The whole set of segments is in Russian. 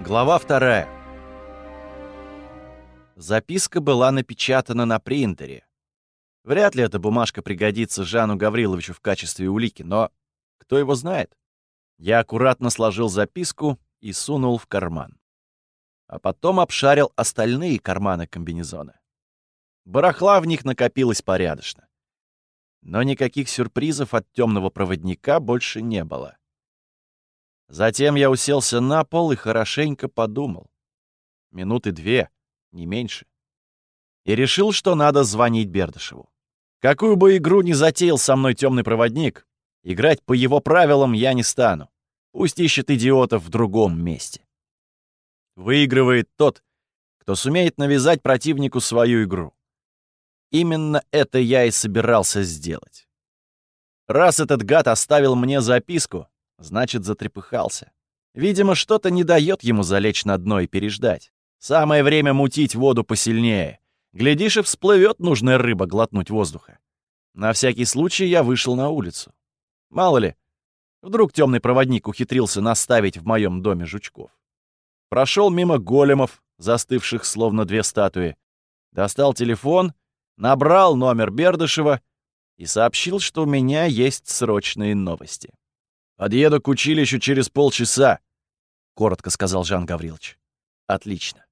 Глава вторая. Записка была напечатана на принтере. Вряд ли эта бумажка пригодится Жану Гавриловичу в качестве улики, но кто его знает? Я аккуратно сложил записку и сунул в карман. А потом обшарил остальные карманы комбинезона. Барахла в них накопилось порядочно. Но никаких сюрпризов от темного проводника больше не было. Затем я уселся на пол и хорошенько подумал. Минуты две, не меньше. И решил, что надо звонить Бердышеву. Какую бы игру ни затеял со мной темный проводник, играть по его правилам я не стану. Пусть ищет идиотов в другом месте. Выигрывает тот, кто сумеет навязать противнику свою игру. Именно это я и собирался сделать. Раз этот гад оставил мне записку, Значит, затрепыхался. Видимо, что-то не дает ему залечь на дно и переждать. Самое время мутить воду посильнее. Глядишь, и всплывет нужная рыба глотнуть воздуха. На всякий случай я вышел на улицу. Мало ли, вдруг темный проводник ухитрился наставить в моем доме жучков. Прошел мимо големов, застывших словно две статуи. Достал телефон, набрал номер Бердышева и сообщил, что у меня есть срочные новости. «Подъеду к училищу через полчаса», — коротко сказал Жан Гаврилович. «Отлично.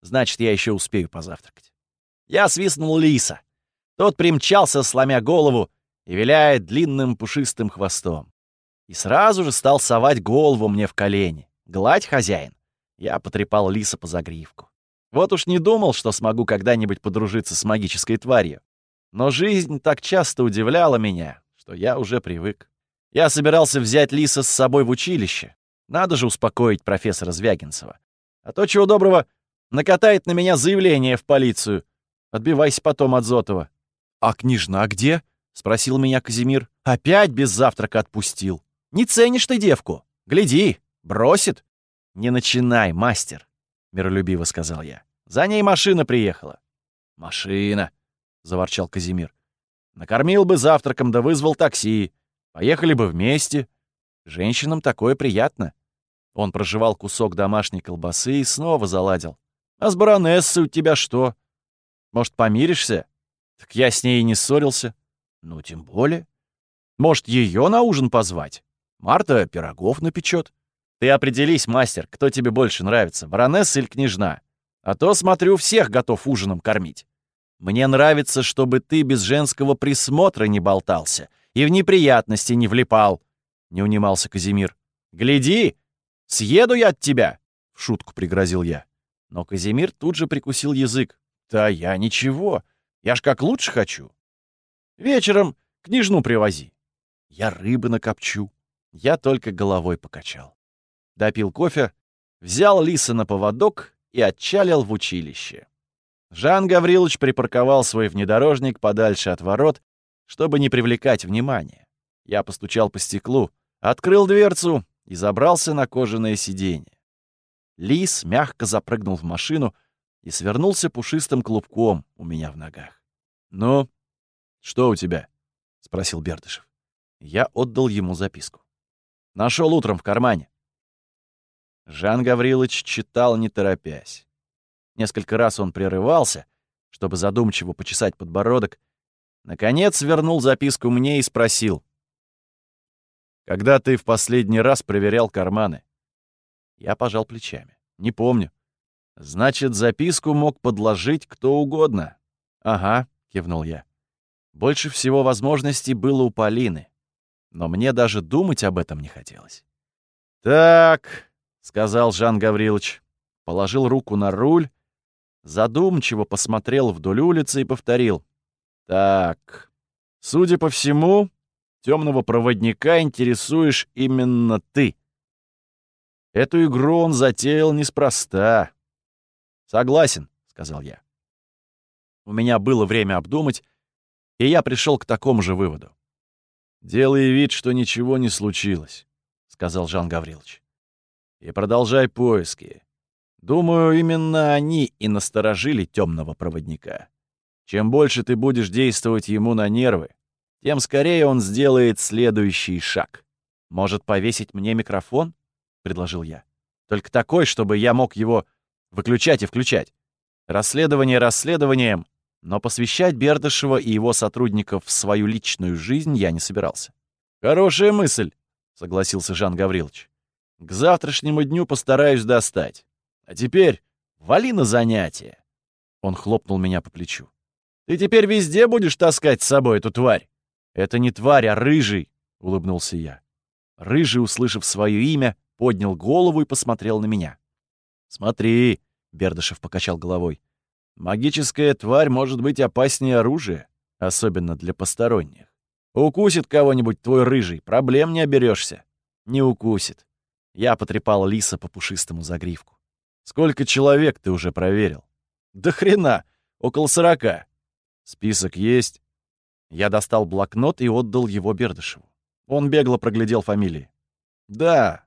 Значит, я еще успею позавтракать». Я свистнул лиса. Тот примчался, сломя голову и виляет длинным пушистым хвостом. И сразу же стал совать голову мне в колени. «Гладь, хозяин!» Я потрепал лиса по загривку. Вот уж не думал, что смогу когда-нибудь подружиться с магической тварью. Но жизнь так часто удивляла меня, что я уже привык. Я собирался взять Лиса с собой в училище. Надо же успокоить профессора Звягинцева. А то, чего доброго, накатает на меня заявление в полицию. Отбивайся потом от Зотова. «А княжна где?» — спросил меня Казимир. «Опять без завтрака отпустил. Не ценишь ты девку? Гляди, бросит». «Не начинай, мастер», — миролюбиво сказал я. «За ней машина приехала». «Машина», — заворчал Казимир. «Накормил бы завтраком, да вызвал такси. Поехали бы вместе. Женщинам такое приятно. Он прожевал кусок домашней колбасы и снова заладил. А с баронессой у тебя что? Может, помиришься? Так я с ней и не ссорился. Ну, тем более. Может, ее на ужин позвать? Марта пирогов напечет. Ты определись, мастер, кто тебе больше нравится, баронесса или княжна. А то, смотрю, всех готов ужином кормить. Мне нравится, чтобы ты без женского присмотра не болтался и в неприятности не влипал», — не унимался Казимир. «Гляди, съеду я от тебя!» — в шутку пригрозил я. Но Казимир тут же прикусил язык. «Да я ничего, я ж как лучше хочу. Вечером княжну привози. Я рыбы накопчу». Я только головой покачал. Допил кофе, взял лиса на поводок и отчалил в училище. Жан Гаврилович припарковал свой внедорожник подальше от ворот чтобы не привлекать внимания. Я постучал по стеклу, открыл дверцу и забрался на кожаное сиденье. Лис мягко запрыгнул в машину и свернулся пушистым клубком у меня в ногах. «Ну, что у тебя?» — спросил Бердышев. Я отдал ему записку. Нашел утром в кармане. Жан Гаврилович читал, не торопясь. Несколько раз он прерывался, чтобы задумчиво почесать подбородок, Наконец вернул записку мне и спросил. «Когда ты в последний раз проверял карманы?» Я пожал плечами. «Не помню». «Значит, записку мог подложить кто угодно». «Ага», — кивнул я. Больше всего возможностей было у Полины. Но мне даже думать об этом не хотелось. «Так», — сказал Жан Гаврилович, положил руку на руль, задумчиво посмотрел вдоль улицы и повторил. Так, судя по всему, темного проводника интересуешь именно ты. Эту игру он затеял неспроста. Согласен, сказал я. У меня было время обдумать, и я пришел к такому же выводу. «Делай вид, что ничего не случилось», — сказал Жан Гаврилович. «И продолжай поиски. Думаю, именно они и насторожили темного проводника. Чем больше ты будешь действовать ему на нервы, тем скорее он сделает следующий шаг. «Может, повесить мне микрофон?» — предложил я. Только такой, чтобы я мог его выключать и включать. Расследование расследованием, но посвящать Бердышева и его сотрудников в свою личную жизнь я не собирался. «Хорошая мысль», — согласился Жан Гаврилович. «К завтрашнему дню постараюсь достать. А теперь вали на занятия». Он хлопнул меня по плечу. «Ты теперь везде будешь таскать с собой эту тварь?» «Это не тварь, а рыжий», — улыбнулся я. Рыжий, услышав свое имя, поднял голову и посмотрел на меня. «Смотри», — Бердышев покачал головой, — «магическая тварь может быть опаснее оружия, особенно для посторонних. Укусит кого-нибудь твой рыжий, проблем не оберешься. Не укусит. Я потрепал лиса по пушистому загривку. Сколько человек ты уже проверил? Да хрена, около сорока. Список есть. Я достал блокнот и отдал его Бердышеву. Он бегло проглядел фамилии. Да,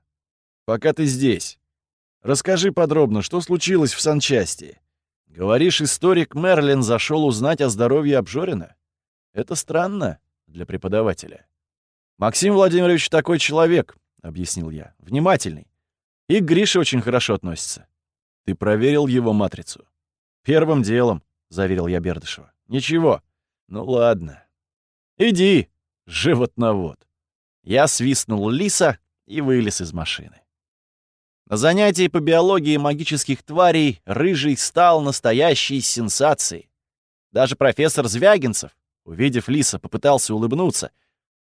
пока ты здесь. Расскажи подробно, что случилось в санчасти. Говоришь, историк Мерлин зашел узнать о здоровье Обжорина? Это странно для преподавателя. «Максим Владимирович такой человек», — объяснил я, — «внимательный. И к Грише очень хорошо относится». «Ты проверил его матрицу?» «Первым делом», — заверил я Бердышева. «Ничего. Ну ладно. Иди, животновод». Я свистнул лиса и вылез из машины. На занятии по биологии магических тварей Рыжий стал настоящей сенсацией. Даже профессор Звягинцев, Увидев лиса, попытался улыбнуться.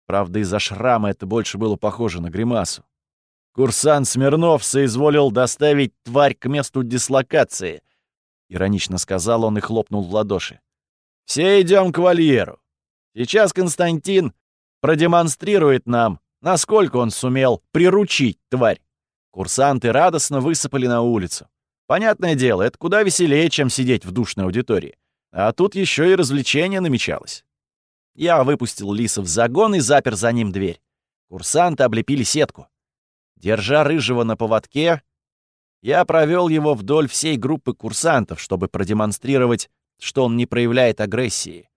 Правда, из-за шрама это больше было похоже на гримасу. Курсант Смирнов соизволил доставить тварь к месту дислокации. Иронично сказал он и хлопнул в ладоши. «Все идем к вольеру. Сейчас Константин продемонстрирует нам, насколько он сумел приручить тварь». Курсанты радостно высыпали на улицу. Понятное дело, это куда веселее, чем сидеть в душной аудитории. А тут еще и развлечение намечалось. Я выпустил лиса в загон и запер за ним дверь. Курсанты облепили сетку. Держа рыжего на поводке, я провел его вдоль всей группы курсантов, чтобы продемонстрировать, что он не проявляет агрессии.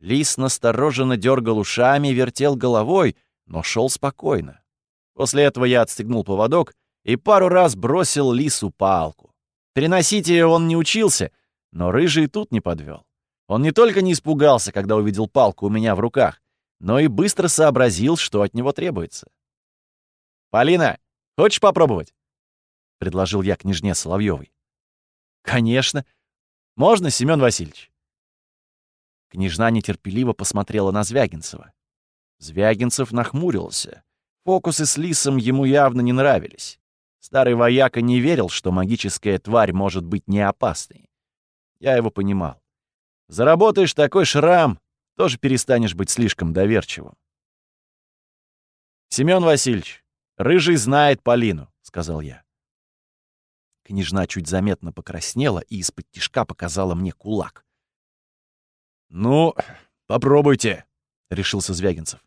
Лис настороженно дергал ушами, вертел головой, но шел спокойно. После этого я отстегнул поводок и пару раз бросил лису палку. Переносить ее он не учился — но Рыжий тут не подвел. Он не только не испугался, когда увидел палку у меня в руках, но и быстро сообразил, что от него требуется. «Полина, хочешь попробовать?» — предложил я княжне Соловьевой. «Конечно. Можно, Семён Васильевич?» Княжна нетерпеливо посмотрела на Звягинцева. Звягинцев нахмурился. Фокусы с лисом ему явно не нравились. Старый вояка не верил, что магическая тварь может быть не опасной. Я его понимал. Заработаешь такой шрам, тоже перестанешь быть слишком доверчивым. «Семён Васильевич, Рыжий знает Полину», — сказал я. Княжна чуть заметно покраснела и из-под тишка показала мне кулак. «Ну, попробуйте», — решился Звягинцев.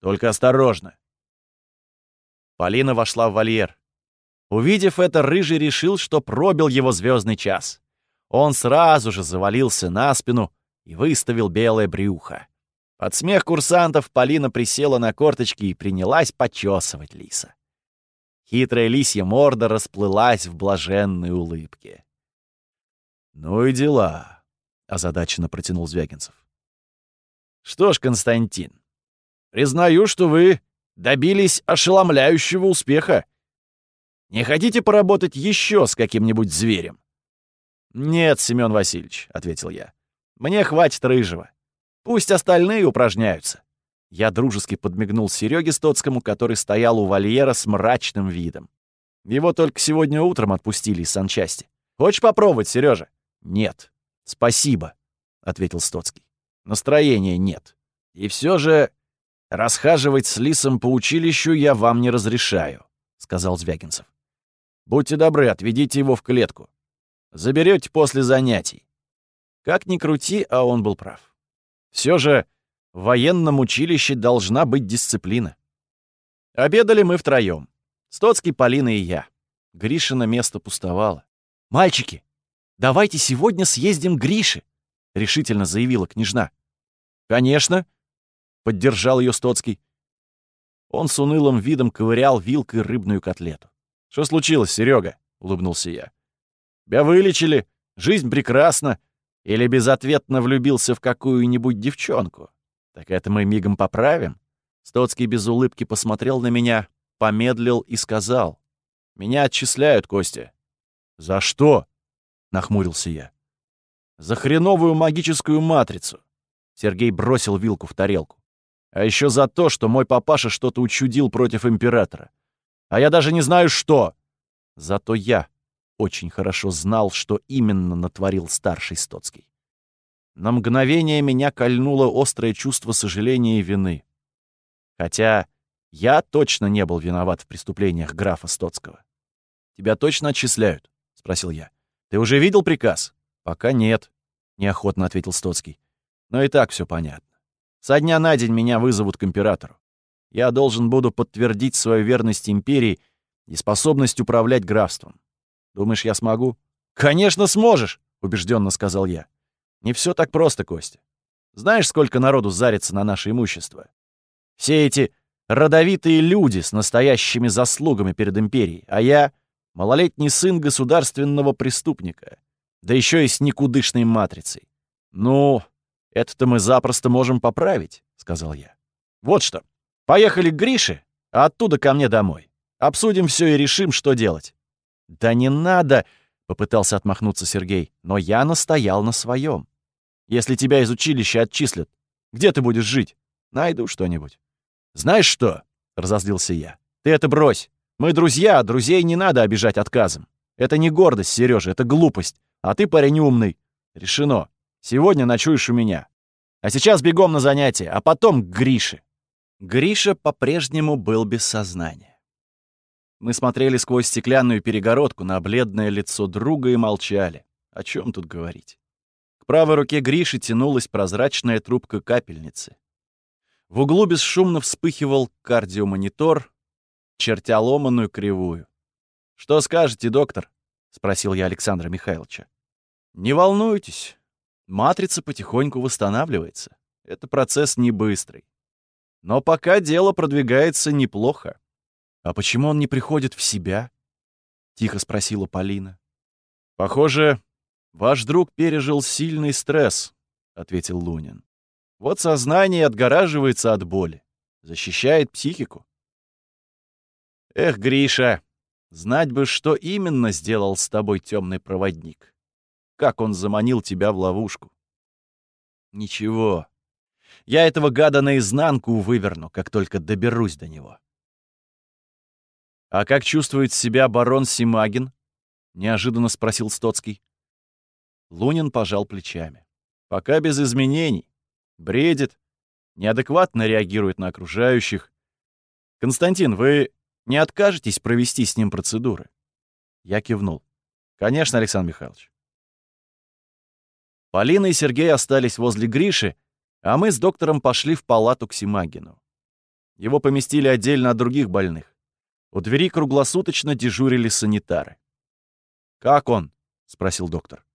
«Только осторожно». Полина вошла в вольер. Увидев это, Рыжий решил, что пробил его звездный час. Он сразу же завалился на спину и выставил белое брюхо. Под смех курсантов Полина присела на корточки и принялась почесывать лиса. Хитрая лисья морда расплылась в блаженной улыбке. «Ну и дела», — озадаченно протянул Звягинцев. «Что ж, Константин, признаю, что вы добились ошеломляющего успеха. Не хотите поработать еще с каким-нибудь зверем?» «Нет, Семён Васильевич», — ответил я. «Мне хватит рыжего. Пусть остальные упражняются». Я дружески подмигнул Серёге Стоцкому, который стоял у вольера с мрачным видом. Его только сегодня утром отпустили из санчасти. «Хочешь попробовать, Серёжа?» «Нет». «Спасибо», — ответил Стоцкий. «Настроения нет. И всё же расхаживать с лисом по училищу я вам не разрешаю», — сказал Звягинцев. «Будьте добры, отведите его в клетку. Заберете после занятий. Как ни крути, а он был прав. Все же в военном училище должна быть дисциплина. Обедали мы втроем. Стоцкий, Полина и я. Гришина место пустовало. «Мальчики, давайте сегодня съездим к Грише», — решительно заявила княжна. «Конечно», — поддержал ее Стоцкий. Он с унылым видом ковырял вилкой рыбную котлету. Что случилось, Серега? улыбнулся я. Тебя вылечили, жизнь прекрасна. Или безответно влюбился в какую-нибудь девчонку? Так это мы мигом поправим. Стоцкий без улыбки посмотрел на меня, помедлил и сказал. «Меня отчисляют, Костя». «За что?» — нахмурился я. «За хреновую магическую матрицу». Сергей бросил вилку в тарелку. «А еще за то, что мой папаша что-то учудил против императора. А я даже не знаю, что. Зато я очень хорошо знал, что именно натворил старший Стоцкий. На мгновение меня кольнуло острое чувство сожаления и вины. Хотя я точно не был виноват в преступлениях графа Стоцкого. «Тебя точно отчисляют?» — спросил я. «Ты уже видел приказ?» «Пока нет», — неохотно ответил Стоцкий. «Но и так все понятно. Со дня на день меня вызовут к императору. Я должен буду подтвердить свою верность империи и способность управлять графством. Думаешь, я смогу? Конечно, сможешь, убежденно сказал я. Не все так просто, Костя. Знаешь, сколько народу зарится на наше имущество? Все эти родовитые люди с настоящими заслугами перед империей, а я — малолетний сын государственного преступника, да еще и с никудышной матрицей. Ну, это-то мы запросто можем поправить, — сказал я. Вот что. Поехали к Грише, а оттуда ко мне домой. Обсудим все и решим, что делать». «Да не надо!» — попытался отмахнуться Сергей, но я настоял на своем. «Если тебя из училища отчислят, где ты будешь жить? Найду что-нибудь». «Знаешь что?» — разозлился я. «Ты это брось. Мы друзья, а друзей не надо обижать отказом. Это не гордость, Сережа, это глупость. А ты парень умный. Решено. Сегодня ночуешь у меня. А сейчас бегом на занятия, а потом к Грише». Гриша по-прежнему был без сознания. Мы смотрели сквозь стеклянную перегородку на бледное лицо друга и молчали. О чем тут говорить? К правой руке Гриши тянулась прозрачная трубка капельницы. В углу бесшумно вспыхивал кардиомонитор, чертя ломаную кривую. «Что скажете, доктор?» — спросил я Александра Михайловича. «Не волнуйтесь. Матрица потихоньку восстанавливается. Это процесс не быстрый. Но пока дело продвигается неплохо. «А почему он не приходит в себя?» — тихо спросила Полина. «Похоже, ваш друг пережил сильный стресс», — ответил Лунин. «Вот сознание отгораживается от боли, защищает психику». «Эх, Гриша, знать бы, что именно сделал с тобой темный проводник. Как он заманил тебя в ловушку». «Ничего, я этого гада наизнанку выверну, как только доберусь до него. «А как чувствует себя барон Симагин?» — неожиданно спросил Стоцкий. Лунин пожал плечами. «Пока без изменений. Бредит, неадекватно реагирует на окружающих. Константин, вы не откажетесь провести с ним процедуры?» Я кивнул. «Конечно, Александр Михайлович». Полина и Сергей остались возле Гриши, а мы с доктором пошли в палату к Симагину. Его поместили отдельно от других больных. У двери круглосуточно дежурили санитары. «Как он?» — спросил доктор.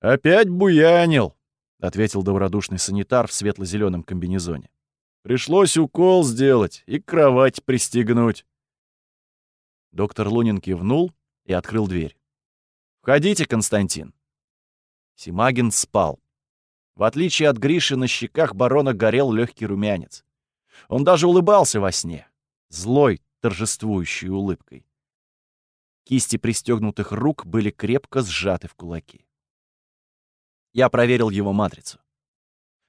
«Опять буянил», — ответил добродушный санитар в светло-зеленом комбинезоне. «Пришлось укол сделать и кровать пристегнуть». Доктор Лунин кивнул и открыл дверь. «Входите, Константин». Симагин спал. В отличие от Гриши, на щеках барона горел легкий румянец. Он даже улыбался во сне, злой, торжествующей улыбкой. Кисти пристегнутых рук были крепко сжаты в кулаки. Я проверил его матрицу.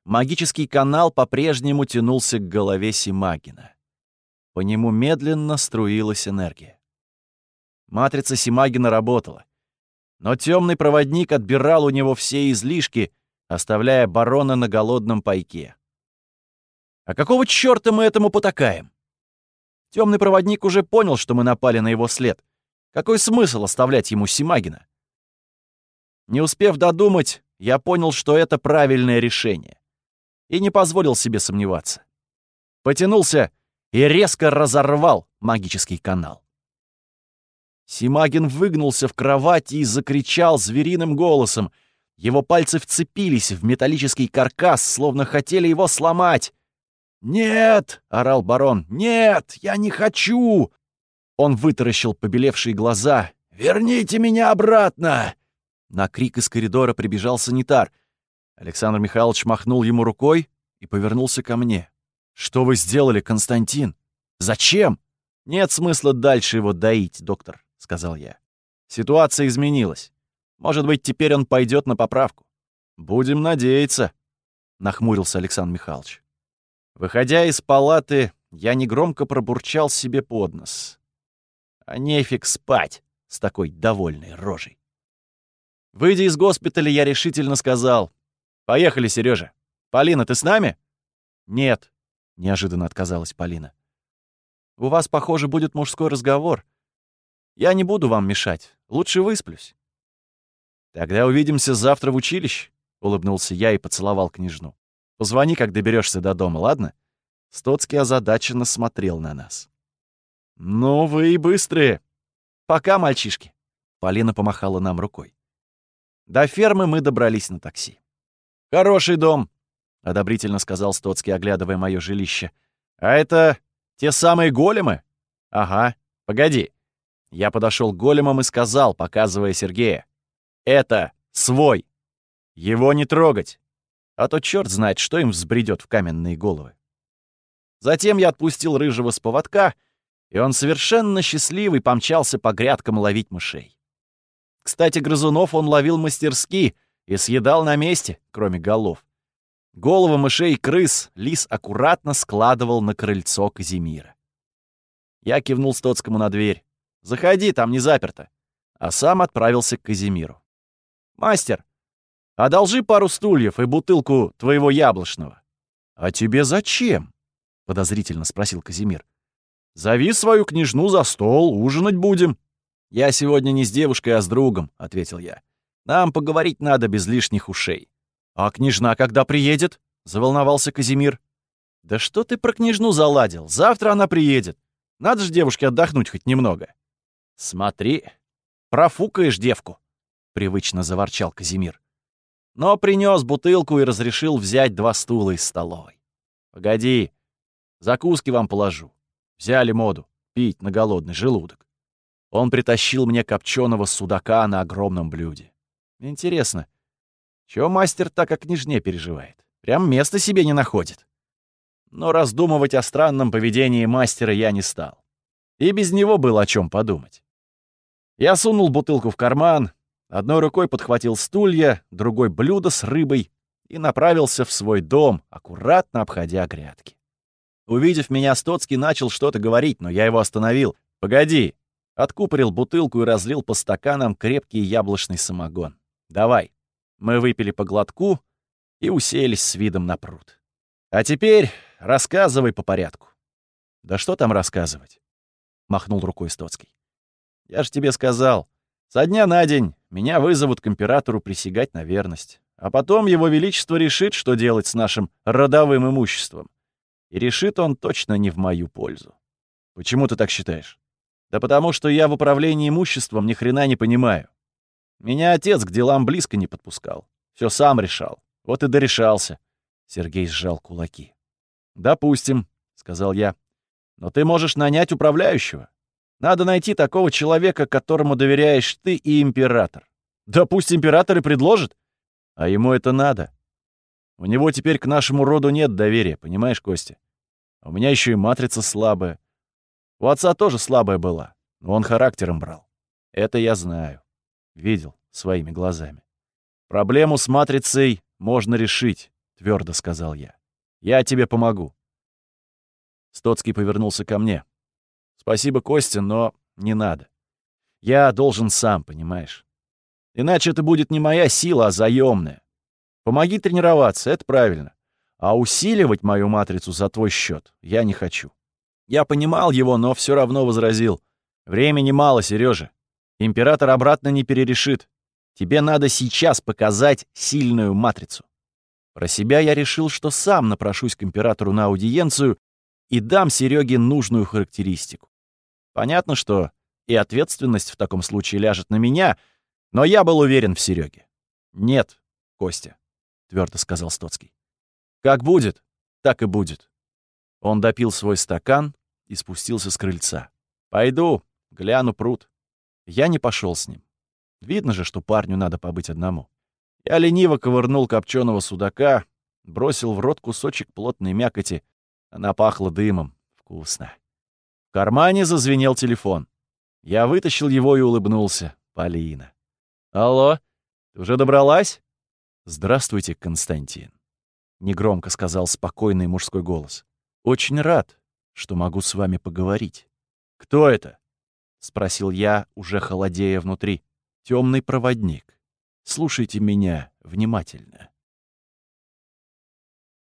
Магический канал по-прежнему тянулся к голове Симагина. По нему медленно струилась энергия. Матрица Симагина работала. Но темный проводник отбирал у него все излишки, оставляя барона на голодном пайке. А какого чёрта мы этому потакаем? Темный проводник уже понял, что мы напали на его след. Какой смысл оставлять ему Симагина? Не успев додумать, я понял, что это правильное решение. И не позволил себе сомневаться. Потянулся и резко разорвал магический канал. Симагин выгнулся в кровати и закричал звериным голосом — его пальцы вцепились в металлический каркас, словно хотели его сломать. «Нет!» — орал барон. «Нет! Я не хочу!» Он вытаращил побелевшие глаза. «Верните меня обратно!» На крик из коридора прибежал санитар. Александр Михайлович махнул ему рукой и повернулся ко мне. «Что вы сделали, Константин? Зачем?» «Нет смысла дальше его доить, доктор», — сказал я. «Ситуация изменилась. Может быть, теперь он пойдет на поправку». «Будем надеяться», — нахмурился Александр Михайлович. Выходя из палаты, я негромко пробурчал себе под нос. А нефиг спать с такой довольной рожей. Выйдя из госпиталя, я решительно сказал. «Поехали, Сережа. Полина, ты с нами?» «Нет», — неожиданно отказалась Полина. «У вас, похоже, будет мужской разговор. Я не буду вам мешать. Лучше высплюсь». «Тогда увидимся завтра в училище», — улыбнулся я и поцеловал княжну. «Позвони, как доберешься до дома, ладно?» Стоцкий озадаченно смотрел на нас. «Ну вы и быстрые! Пока, мальчишки!» Полина помахала нам рукой. До фермы мы добрались на такси. «Хороший дом», — одобрительно сказал Стоцкий, оглядывая мое жилище. «А это те самые големы?» «Ага, погоди». Я подошел к големам и сказал, показывая Сергея. «Это свой. Его не трогать. А то черт знает, что им взбредет в каменные головы». Затем я отпустил рыжего с поводка, и он совершенно счастливый помчался по грядкам ловить мышей. Кстати, грызунов он ловил мастерски и съедал на месте, кроме голов. Головы мышей и крыс лис аккуратно складывал на крыльцо Казимира. Я кивнул Стоцкому на дверь. «Заходи, там не заперто». А сам отправился к Казимиру. «Мастер, одолжи пару стульев и бутылку твоего яблочного». «А тебе зачем?» подозрительно спросил Казимир. «Зови свою княжну за стол, ужинать будем». «Я сегодня не с девушкой, а с другом», — ответил я. «Нам поговорить надо без лишних ушей». «А княжна когда приедет?» — заволновался Казимир. «Да что ты про княжну заладил? Завтра она приедет. Надо же девушке отдохнуть хоть немного». «Смотри, профукаешь девку», — привычно заворчал Казимир. Но принес бутылку и разрешил взять два стула из столовой. «Погоди, Закуски вам положу. Взяли моду. Пить на голодный желудок. Он притащил мне копченого судака на огромном блюде. Интересно, чего мастер так о княжне переживает? Прям места себе не находит. Но раздумывать о странном поведении мастера я не стал. И без него было о чем подумать. Я сунул бутылку в карман, одной рукой подхватил стулья, другой — блюдо с рыбой и направился в свой дом, аккуратно обходя грядки. Увидев меня, Стоцкий начал что-то говорить, но я его остановил. «Погоди!» Откупорил бутылку и разлил по стаканам крепкий яблочный самогон. «Давай». Мы выпили по глотку и уселись с видом на пруд. «А теперь рассказывай по порядку». «Да что там рассказывать?» — махнул рукой Стоцкий. «Я же тебе сказал, со дня на день меня вызовут к императору присягать на верность, а потом его величество решит, что делать с нашим родовым имуществом. И решит он точно не в мою пользу. Почему ты так считаешь? Да потому что я в управлении имуществом ни хрена не понимаю. Меня отец к делам близко не подпускал. Все сам решал. Вот и дорешался. Сергей сжал кулаки. «Допустим», — сказал я. «Но ты можешь нанять управляющего. Надо найти такого человека, которому доверяешь ты и император. Да пусть император и предложит. А ему это надо. У него теперь к нашему роду нет доверия, понимаешь, Костя? У меня еще и матрица слабая. У отца тоже слабая была, но он характером брал. Это я знаю. Видел своими глазами. Проблему с матрицей можно решить, твердо сказал я. Я тебе помогу. Стоцкий повернулся ко мне. Спасибо, Костя, но не надо. Я должен сам, понимаешь? Иначе это будет не моя сила, а заемная. Помоги тренироваться, это правильно. А усиливать мою матрицу за твой счет я не хочу. Я понимал его, но все равно возразил. Времени мало, Сережа. Император обратно не перерешит. Тебе надо сейчас показать сильную матрицу. Про себя я решил, что сам напрошусь к императору на аудиенцию и дам Сереге нужную характеристику. Понятно, что и ответственность в таком случае ляжет на меня, но я был уверен в Сереге. Нет, Костя, твердо сказал Стоцкий. Как будет, так и будет. Он допил свой стакан и спустился с крыльца. Пойду, гляну пруд. Я не пошел с ним. Видно же, что парню надо побыть одному. Я лениво ковырнул копченого судака, бросил в рот кусочек плотной мякоти. Она пахла дымом. Вкусно. В кармане зазвенел телефон. Я вытащил его и улыбнулся. Полина. «Алло, ты уже добралась?» «Здравствуйте, Константин», — негромко сказал спокойный мужской голос. «Очень рад, что могу с вами поговорить». «Кто это?» — спросил я, уже холодея внутри. Темный проводник. Слушайте меня внимательно.